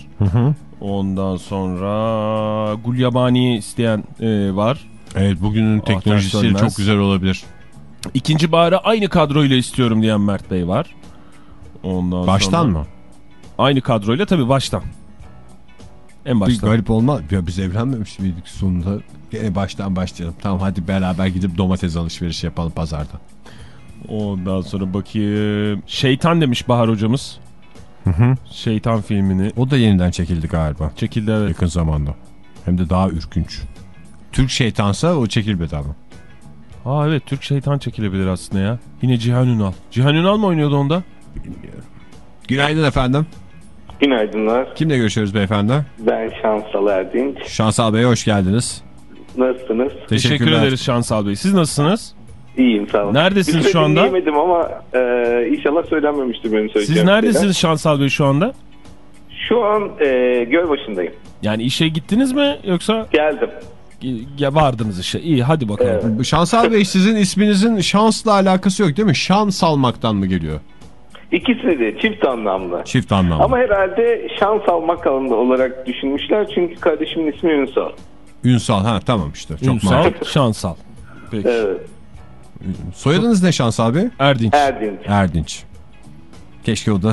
Ondan sonra Gulyabani isteyen e, var. Evet bugünün teknolojisi çok güzel olabilir. İkinci baharı aynı kadroyla istiyorum diyen Mert Bey var. Ondan Baştan sonra- mı? Aynı kadroyla tabii baştan. En Bir baştan. garip olmaz. Ya biz evlenmemiş miydik sonunda? Gene baştan başlayalım. Tamam hadi beraber gidip domates alışverişi yapalım pazarda. Ondan sonra bakayım. Şeytan demiş Bahar hocamız. Şeytan filmini. O da yeniden çekildi galiba. Çekildi evet. Yakın zamanda. Hem de daha ürkünç. Türk şeytansa o çekilmedi ama. Ha evet Türk şeytan çekilebilir aslında ya. Yine Cihan Ünal. Cihan Ünal mı oynuyordu onda? Günaydın efendim. Günaydınlar. Kimle görüşüyoruz beyefendi? Ben Şansal Erdinç. Şansal Bey hoş geldiniz. Nasılsınız? Teşekkür Teşekkürler. ederiz Şansal Bey. Siz nasılsınız? İyiyim sağ olun. Neredesiniz Bir süre şu anda? dinleyemedim ama e, inşallah söylenmemiştir benim söyleyeceğim. Siz şeyler. neredesiniz Şansal Bey şu anda? Şu an e, Gölbaşı'ndayım. Yani işe gittiniz mi yoksa Geldim. ya vardınız işe? İyi hadi bakalım. Şansal Bey sizin isminizin şansla alakası yok değil mi? Şans almaktan mı geliyor? İkisi de çift anlamlı. Çift anlamlı. Ama herhalde şans almak anlamında olarak düşünmüşler. Çünkü kardeşimin ismi Ünsal. Ünsal ha tamam işte. Çok Ünsal, mantıklı. Şansal. Peki. Evet. Soyadınız ne Şansal Bey? Erdinç. Erdinç. Erdinç. Keşke o da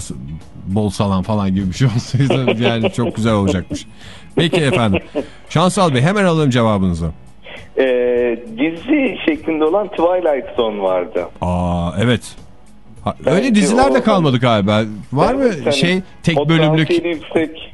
bol salan falan gibi bir şey olsaydı yani çok güzel olacakmış. Peki efendim. Şansal Bey hemen alalım cevabınızı. E, dizi şeklinde olan Twilight Zone vardı. Aa evet. Ha, öyle diziler de kalmadı galiba. Var mı Yani şey tek bölümlük yüksek.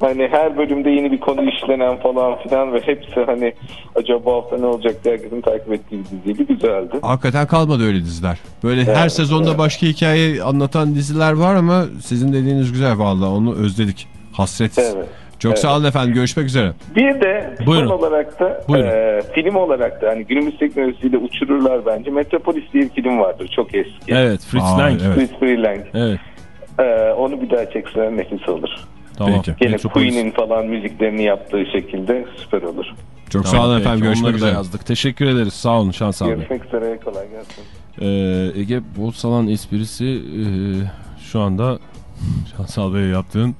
Hani her bölümde yeni bir konu işlenen falan filan ve hepsi hani acaba hafta ne olacak diye herkesin takip ettiği bir diziydi. Güzeldi. Hakikaten kalmadı öyle diziler. Böyle her Evet, sezonda evet. başka hikaye anlatan diziler var ama sizin dediğiniz güzel vallahi onu özledik. Hasretiz. Evet. Çok Evet. sağ olun efendim. Görüşmek üzere. Bir de Buyurun. son olarak da Buyurun. e, film olarak da hani günümüz teknolojisiyle uçururlar bence. Metropolis diye bir film vardır. Çok eski. Evet Fritz Aa, Lang. evet. Fritz Freylang. Evet. E, onu bir daha çekseler nefis olur. Tamam. Peki. Metropolis. Queen'in falan müziklerini yaptığı şekilde süper olur. Çok Tamam, sağ olun peki. efendim. Görüşmek Onları da üzere. yazdık. Teşekkür ederiz. Sağ olun Şansal Bey. Görüşmek üzere. Kolay gelsin. Ee, Ege Bolsalan esprisi e, şu anda Şansal Bey'e yaptığın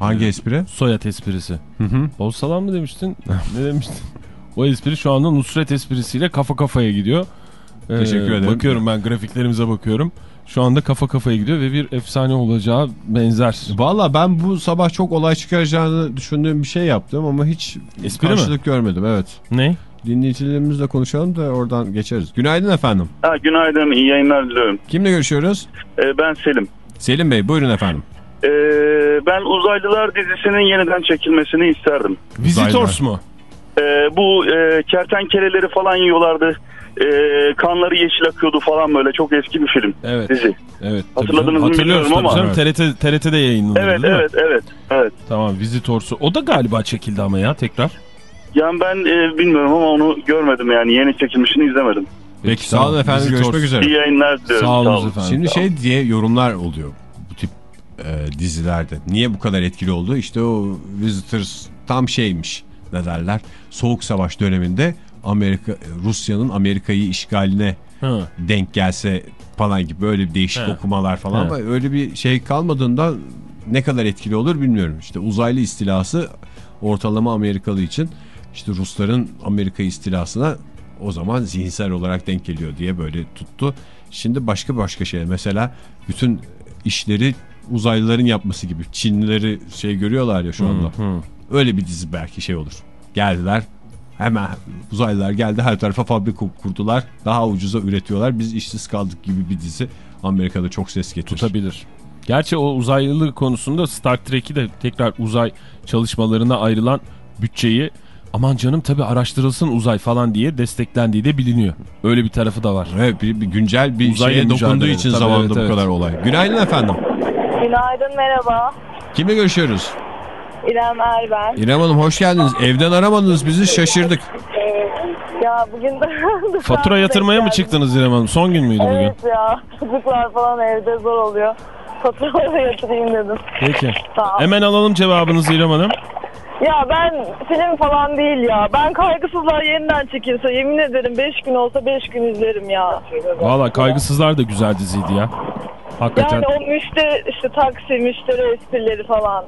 Hangi espri? soyad esprisi. Hı hı. Bolsalan mı demiştin? ne demiştin? O espri şu anda Nusret esprisiyle kafa kafaya gidiyor. Ee, Teşekkür ederim. Bakıyorum ben grafiklerimize bakıyorum. Şu anda kafa kafaya gidiyor ve bir efsane olacağı benzer. Valla ben bu sabah çok olay çıkaracağını düşündüğüm bir şey yaptım ama hiç Espri mi? karşılık görmedim. Evet. Ne? Dinleyicilerimizle konuşalım da oradan geçeriz. Günaydın efendim. Ha, günaydın, iyi yayınlar diliyorum. Kimle görüşüyoruz? Ee, ben Selim. Selim Bey buyurun efendim. Ee, ben Uzaylılar dizisinin yeniden çekilmesini isterdim. Visitors mu? Ee, bu e, kertenkeleleri falan yiyorlardı. Ee, kanları yeşil akıyordu falan böyle çok eski bir film. Evet. Dizi. Evet. Hatırladınız canım. mı bilmiyorum ama. canım. TRT, TRT'de yayınlanıyor Evet, değil mi? evet, evet, evet. Tamam Visitors'u. O da galiba çekildi ama ya tekrar. Yani ben e, bilmiyorum ama onu görmedim yani yeni çekilmişini izlemedim. Peki sağ olun efendim görüşmek üzere. İyi yayınlar diliyorum. Sağ olun efendim. Şimdi şey diye yorumlar oluyor e, dizilerde. Niye bu kadar etkili oldu? İşte o Visitors tam şeymiş ne derler. Soğuk Savaş döneminde Amerika Rusya'nın Amerika'yı işgaline Hı. denk gelse falan gibi böyle değişik He. okumalar falan He. ama öyle bir şey kalmadığında ne kadar etkili olur bilmiyorum. İşte uzaylı istilası ortalama Amerikalı için işte Rusların Amerika istilasına o zaman zihinsel olarak denk geliyor diye böyle tuttu. Şimdi başka başka şey mesela bütün işleri uzaylıların yapması gibi Çinlileri şey görüyorlar ya şu anda. hı. Öyle bir dizi belki şey olur. Geldiler hemen uzaylılar geldi her tarafa fabrika kurdular. Daha ucuza üretiyorlar. Biz işsiz kaldık gibi bir dizi. Amerika'da çok ses getirir. Tutabilir. Gerçi o uzaylı konusunda Star Trek'i de tekrar uzay çalışmalarına ayrılan bütçeyi aman canım tabi araştırılsın uzay falan diye desteklendiği de biliniyor. Öyle bir tarafı da var. Evet bir, bir güncel bir Uzayla şeye dokunduğu için Tabii, zamanında evet, bu evet. kadar olay. Günaydın efendim. Günaydın merhaba. Kimle görüşüyoruz? İrem Erben. İrem Hanım hoş geldiniz. Evden aramadınız bizi şaşırdık. Ya bugün de Fatura yatırmaya mı çıktınız İrem Hanım? Son gün müydü bugün? Evet ya çocuklar falan evde zor oluyor. Faturaları yatırayım dedim. Peki. Hemen alalım cevabınızı İrem Hanım. Ya ben film falan değil ya. Ben kaygısızlar yeniden çekilse yemin ederim 5 gün olsa 5 gün izlerim ya. Valla Kaygısızlar da güzel diziydi ya. Hakikaten. Yani o müşteri işte taksi müşteri esprileri falan.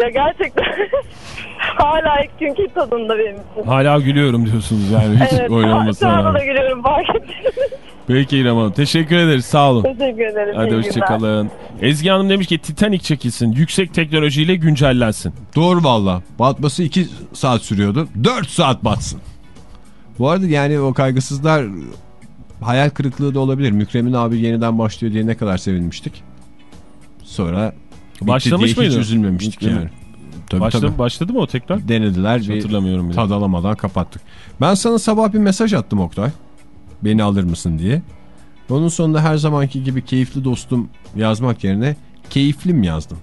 Ya gerçekten hala ilk günkü tadında benim için. Hala gülüyorum diyorsunuz yani hiç Evet öyle şu anda da gülüyorum fark ettiniz. Peki İrem Hanım teşekkür ederiz sağ olun. Teşekkür ederim. Hadi hoşçakalın. Ezgi Hanım demiş ki Titanic çekilsin. Yüksek teknolojiyle güncellensin. Doğru valla. Batması 2 saat sürüyordu. 4 saat batsın. Bu arada yani o kaygısızlar hayal kırıklığı da olabilir. Mükremin abi yeniden başlıyor diye ne kadar sevinmiştik. Sonra Başlamış mıydı? hiç üzülmemiştik yani. Tabii, Başladı, tabii. başladı mı o tekrar? Denediler. Hiç hatırlamıyorum bile. Tad alamadan kapattık. Ben sana sabah bir mesaj attım Oktay. Beni alır mısın diye. Onun sonunda her zamanki gibi keyifli dostum yazmak yerine keyiflim yazdım.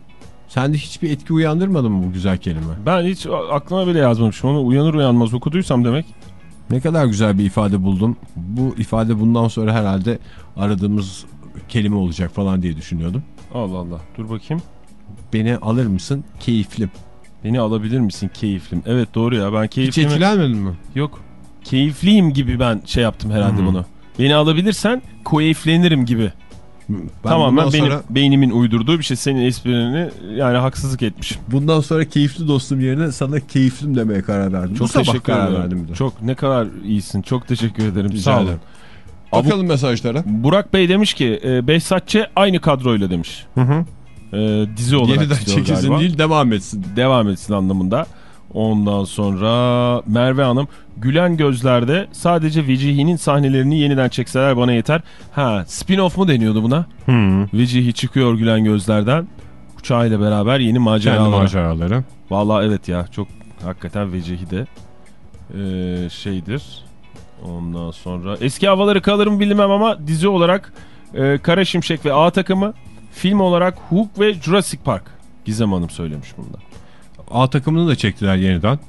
Sende hiçbir etki uyandırmadı mı bu güzel kelime? Ben hiç aklıma bile yazmamışım onu uyanır uyanmaz okuduysam demek. Ne kadar güzel bir ifade buldum. Bu ifade bundan sonra herhalde aradığımız kelime olacak falan diye düşünüyordum. Allah Allah dur bakayım. Beni alır mısın? Keyiflim. Beni alabilir misin keyiflim? Evet doğru ya ben Hiç keyiflimi... etkilenmedin mi? Yok. Keyifliyim gibi ben şey yaptım herhalde Hı. bunu. Beni alabilirsen keyiflenirim gibi. Ben Tamamen benim sonra, beynimin uydurduğu bir şey. Senin esprini yani haksızlık etmişim. bundan sonra keyifli dostum yerine sana keyiflim demeye karar verdim. Çok Bu sabah teşekkür karar ederim. verdim bir de. Çok ne kadar iyisin. Çok teşekkür ederim. Rica Sağ olun. ederim. Bakalım mesajlara. Burak Bey demiş ki e, Behzatçı aynı kadroyla demiş. Hı hı. E, dizi olarak Yeniden çekilsin değil devam etsin. Devam etsin anlamında. Ondan sonra Merve Hanım gülen gözlerde sadece Vecihi'nin sahnelerini yeniden çekseler bana yeter. Ha spin-off mu deniyordu buna? Vecihi çıkıyor gülen gözlerden. Uçağıyla beraber yeni Kendi maceralar. maceraları. Vallahi evet ya çok hakikaten Vecihi de e, şeydir. Ondan sonra eski havaları kalırım bilmem ama dizi olarak e, Kara Şimşek ve A takımı film olarak Hook ve Jurassic Park. Gizem Hanım söylemiş bunda. A takımını da çektiler yeniden.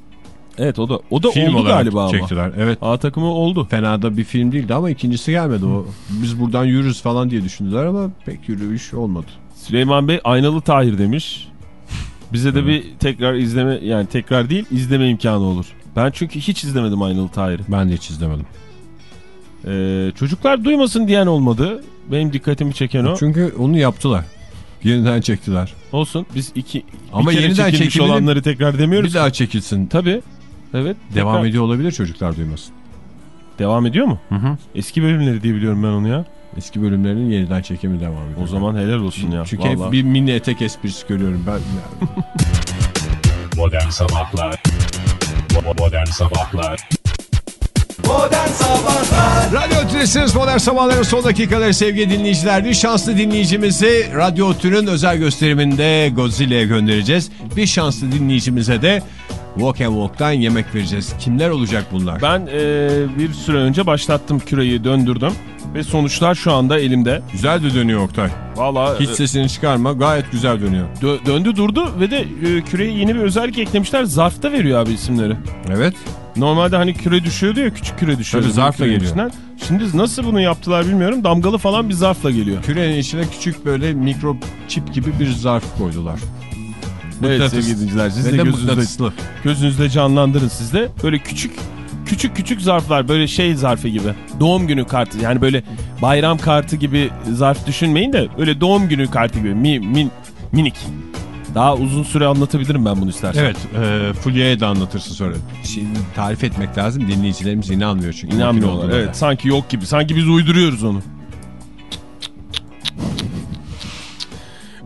Evet o da o da Film oldu galiba ama. çektiler. Evet. A takımı oldu. Fena da bir film değildi ama ikincisi gelmedi. O biz buradan yürürüz falan diye düşündüler ama pek yürüyüş olmadı. Süleyman Bey Aynalı Tahir demiş. Bize de bir tekrar izleme yani tekrar değil izleme imkanı olur. Ben çünkü hiç izlemedim Aynalı Tahir'i. Ben de hiç izlemedim. Ee, çocuklar duymasın diyen olmadı. Benim dikkatimi çeken o. Çünkü onu yaptılar. Yeniden çektiler. Olsun biz iki Ama yeniden çekilmiş çekilir- olanları tekrar demiyoruz. Bir daha çekilsin. Tabii. Evet. Devam tekrar- ediyor olabilir çocuklar duymasın. Devam ediyor mu? Hı hı. Eski bölümleri diye biliyorum ben onu ya. Eski bölümlerinin yeniden çekimi devam ediyor. O zaman helal olsun ya. Çünkü vallahi. hep bir mini etek esprisi görüyorum ben. Modern Sabahlar Bo- Modern Sabahlar Radyo Tülesi'niz Modern Sabahların son dakikaları sevgili dinleyiciler. Bir şanslı dinleyicimizi Radyo Tül'ün özel gösteriminde Godzilla'ya göndereceğiz. Bir şanslı dinleyicimize de Walk and Walk'tan yemek vereceğiz. Kimler olacak bunlar? Ben e, bir süre önce başlattım küreyi döndürdüm. Ve sonuçlar şu anda elimde. Güzel de dönüyor Oktay. Valla Hiç sesini çıkarma gayet güzel dönüyor. dö- döndü durdu ve de e, küreye yeni bir özellik eklemişler. Zarfta veriyor abi isimleri. Evet. Normalde hani küre düşüyordu ya küçük küre düşüyordu. Tabii zarfla geliyor. içinden. Şimdi nasıl bunu yaptılar bilmiyorum. Damgalı falan bir zarfla geliyor. Kürenin içine küçük böyle mikro çip gibi bir zarf koydular. Evet sevgili dinleyiciler siz de de gözünüzde, gözünüzde canlandırın siz de. Böyle küçük küçük küçük zarflar böyle şey zarfı gibi. Doğum günü kartı yani böyle bayram kartı gibi zarf düşünmeyin de öyle doğum günü kartı gibi mi, min, minik. Daha uzun süre anlatabilirim ben bunu istersen. Evet, e, Fulya'ya da anlatırsın sonra. Şimdi tarif etmek lazım. Dinleyicilerimiz inanmıyor çünkü. İnanmıyorlar. da. Evet sanki yok gibi. Sanki biz uyduruyoruz onu.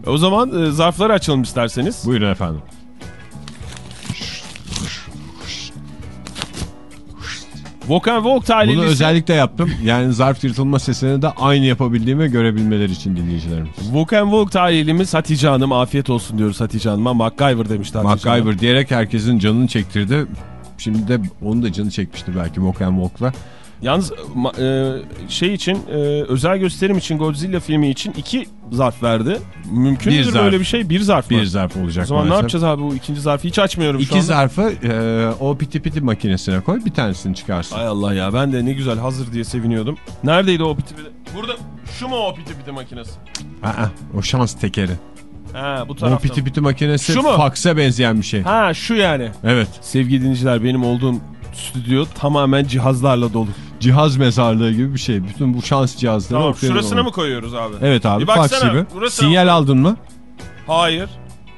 O zaman e, zarfları açalım isterseniz. Buyurun efendim. Vokan Volk Bunu talihlisi. özellikle yaptım. Yani zarf yırtılma sesini de aynı yapabildiğimi görebilmeleri için dinleyicilerimiz. Vokan Volk talihlimiz Hatice Hanım. Afiyet olsun diyoruz Hatice Hanım'a. MacGyver demişti Hatice Hanım. MacGyver diyerek herkesin canını çektirdi. Şimdi de onun da canı çekmiştir belki Walk and Walk'la. Yalnız e, şey için e, özel gösterim için Godzilla filmi için iki zarf verdi. Mümkün Bir zarf. böyle bir şey? Bir zarf mı? Bir zarf olacak O zaman ne maalesef. yapacağız abi bu ikinci zarfı? Hiç açmıyorum şu İki anda. zarfı e, o piti piti makinesine koy bir tanesini çıkarsın. Ay Allah ya ben de ne güzel hazır diye seviniyordum. Neredeydi o piti piti? Burada şu mu o piti piti makinesi? Aa, o şans tekeri. Ha bu O tarafta. piti piti makinesi Şu mu? faksa benzeyen bir şey. Ha şu yani. Evet. Sevgili dinleyiciler benim olduğum stüdyo tamamen cihazlarla dolu. Cihaz mezarlığı gibi bir şey. Bütün bu şans cihazları. Tamam şurasına mı koyuyoruz abi? Evet abi Bir baksana, gibi. Sinyal mı? aldın mı? Hayır.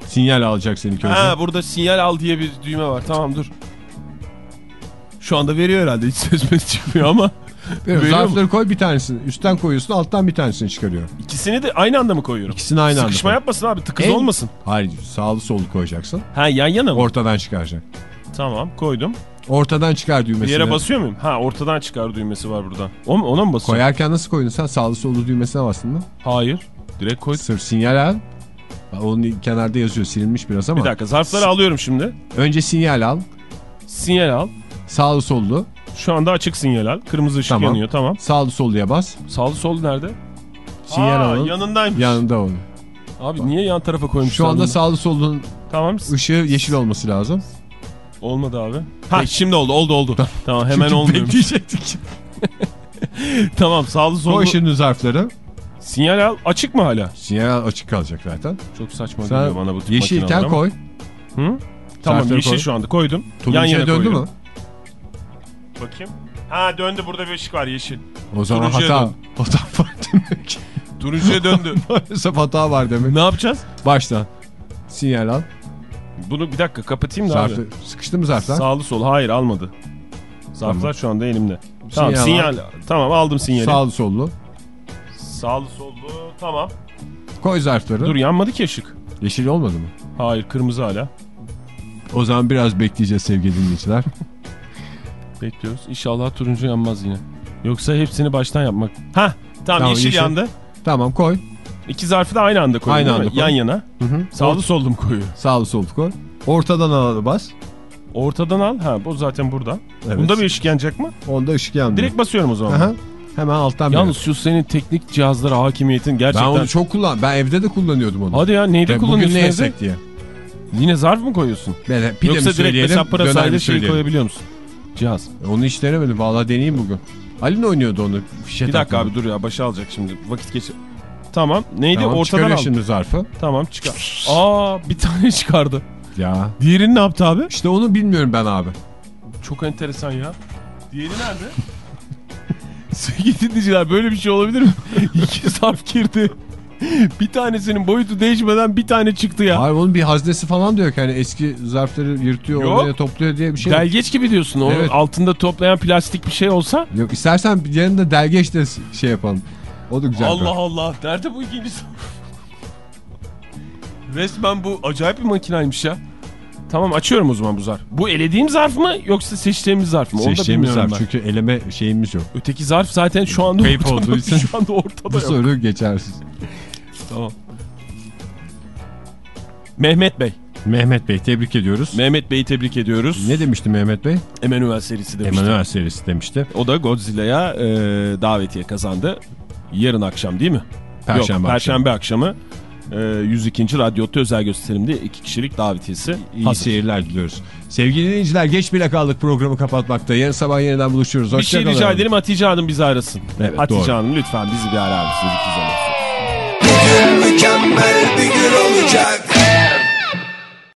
Sinyal alacaksın ilk önce. Ha burada sinyal al diye bir düğme var. Tamam dur. Şu anda veriyor herhalde hiç ses çıkmıyor ama. Veriyor mu? zarfları koy bir tanesini. Üstten koyuyorsun alttan bir tanesini çıkarıyor. İkisini de aynı anda mı koyuyorum? İkisini aynı anda Sıkışma yapmasın abi tıkız En- olmasın. Hayır sağlı sollu koyacaksın. Ha yan yana mı? Ortadan çıkaracak. tamam koydum. Ortadan çıkar Bir düğmesini. yere basıyor muyum? Ha ortadan çıkar düğmesi var burada. O, ona mı basıyorum? Koyarken nasıl koydun sen? Sağlı sollu düğmesine bastın mı? Hayır. Direkt koydum. Sırf sinyal al. Onun kenarda yazıyor silinmiş biraz ama. Bir dakika zarfları alıyorum şimdi. Önce sinyal al. Sinyal al. Sağlı sollu. Şu anda açık sinyal al. Kırmızı ışık Tamam. yanıyor tamam. Sağlı solluya bas. Sağlı sol nerede? Sinyal alın. yanındaymış. Yanında onu. Abi niye yan tarafa koymuşlar Şu anda sağlı solun Tamam. ışığı yeşil olması lazım. Olmadı abi. Ha şimdi oldu oldu oldu. tamam hemen Çünkü olmuyor. bekleyecektik. tamam sağlı sollu. Koy şimdi zarfları. Sinyal al açık mı hala? Sinyal açık kalacak zaten. Çok saçma Sen geliyor bana bu tip yeşilken koy. Hı? Tamam Zarfları yeşil koy. şu anda koydum. Yan Turuncuya yana döndü koyuyorum. mü? Bakayım. Ha döndü burada bir ışık var yeşil. O zaman Turuncuya hata, hata var demek. Turuncuya döndü. Maalesef hata var demek. ne yapacağız? Baştan. Sinyal al. Bunu bir dakika kapatayım da Zarfı, abi. sıkıştı mı zarflar? Sağlı sol hayır almadı. Zarflar Tamam. şu anda elimde. Tamam Sinyal sinyal. Tamam aldım sinyali. Sağlı sollu. Sağlı sollu tamam. Koy zarfları. Dur yanmadı ki ışık. Yeşil olmadı mı? Hayır kırmızı hala. O zaman biraz bekleyeceğiz sevgili dinleyiciler. Bekliyoruz. İnşallah turuncu yanmaz yine. Yoksa hepsini baştan yapmak. Ha tamam, Tamam, yeşil, yeşil. yandı. tamam koy. İki zarfı da aynı anda koy. Aynı anda koy. Yan yana. Hı hı. Sağlı sollu mu koyuyor? Sağlı sollu koy. Ortadan al bas. Ortadan al. Ha bu zaten burada. Evet. Bunda bir ışık yanacak mı? Onda ışık yandı. Direkt basıyorum o zaman. Aha. Hemen alttan Yalnız şu senin teknik cihazlara hakimiyetin ben gerçekten... onu çok kullan. Ben evde de kullanıyordum onu. Hadi ya neyde Ve kullanıyorsun Bugün ne evde? yesek diye. Yine zarf mı koyuyorsun? Ben pide Yoksa mi direkt mesela pırasayla şey koyabiliyor musun? Cihaz. Onu hiç denemedim. Valla deneyeyim bugün. Ali'nin oynuyordu onu. Fişe bir dakika takmadı. abi dur ya başa alacak şimdi. Vakit geç. Tamam. Neydi? Tamam, Ortadan çıkarıyor al. şimdi zarfı. Tamam çıkar. Aa bir tane çıkardı. Ya. Diğerini ne yaptı abi? İşte onu bilmiyorum ben abi. Çok enteresan ya. Diğeri nerede? Sevgili dinleyiciler böyle bir şey olabilir mi? İki zarf girdi. Bir tanesinin boyutu değişmeden bir tane çıktı ya. Hayır onun bir haznesi falan diyor ki hani eski zarfları yırtıyor Yok. oraya topluyor diye bir şey. Delgeç gibi diyorsun. O Evet. altında toplayan plastik bir şey olsa. Yok istersen yanında delgeç de şey yapalım. O da güzel. Allah Allah. Nerede bu ikinci zarf? Resmen bu acayip bir makinaymış ya. Tamam açıyorum o zaman bu zarf. Bu elediğim zarf mı yoksa seçtiğimiz zarf mı? Seçtiğimiz zarf ben. çünkü eleme şeyimiz yok. Öteki zarf zaten şu anda Kayıp ortada. olduğu için Şu anda ortada Bu yok. soru geçersiz. Tamam. Mehmet Bey. Mehmet Bey tebrik ediyoruz. Mehmet Bey'i tebrik ediyoruz. Ne demişti Mehmet Bey? Emanuel serisi demişti. Emanuel serisi demişti. O da Godzilla'ya e, davetiye kazandı. Yarın akşam değil mi? Perşembe Yok, Perşembe akşamı. e, 102. Radyo'da özel gösterimde iki kişilik davetiyesi. İyi hazır. seyirler diliyoruz. Sevgili dinleyiciler geç bile kaldık programı kapatmakta. Yarın sabah yeniden buluşuruz. Bir şey Hoşçakalın. rica ederim Hatice Hanım bizi arasın. Evet, Hatice doğru. Hanım lütfen bizi bir arar mısınız? Mükemmel bir gün olacak